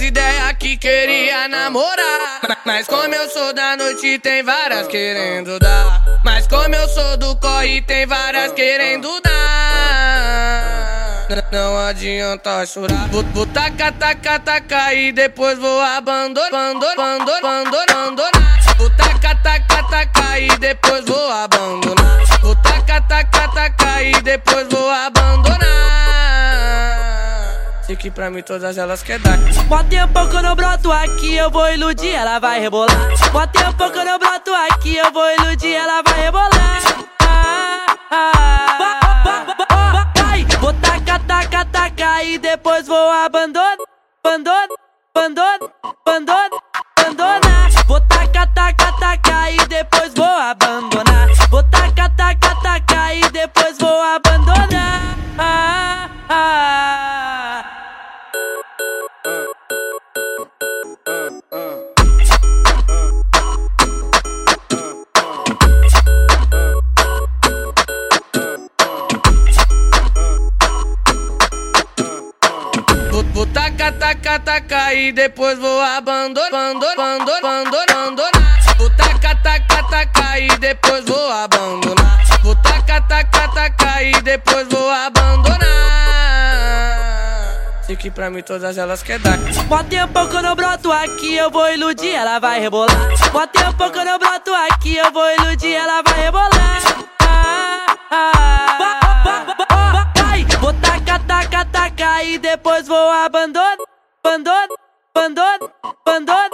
ideias que queria namorar. Mas como eu sou da noite, tem várias querendo dar. Mas como eu sou do corre, tem várias querendo dar. Não adianta chorar. Vou, vou tacar, tacar, tacar e depois vou abandonar, abandonar, abandonar, abandonar. Vou tacar, tacar, tacar e depois vou abandonar. Sei que pra mim todas elas quer dar. Mó tempo que eu não broto aqui, eu vou iludir, ela vai rebolar. Tempo que eu não broto aqui, eu vou iludir, ela vai rebolar. Ah, ah, vai, vou tacar, tacar, tacar e depois vou abandonar, abandonar, abandonar, abandonar, abandonar. Vou tacar, tacar, e depois vou abandonar, abandonar, abandonar, abandonar. Vou tacar, tacar, tacar e depois vou abandonar. Vou tacar, tacar, tacar e depois vou abandonar. Sei que pra mim todas elas quer dar. Tempo que eu não broto aqui, eu vou iludir, ela vai rebolar. Tempo que eu não broto aqui, eu vou iludir, ela vai rebolar. Tacar, tacar e depois vou abandonar, abandonar, abandonar, abandonar,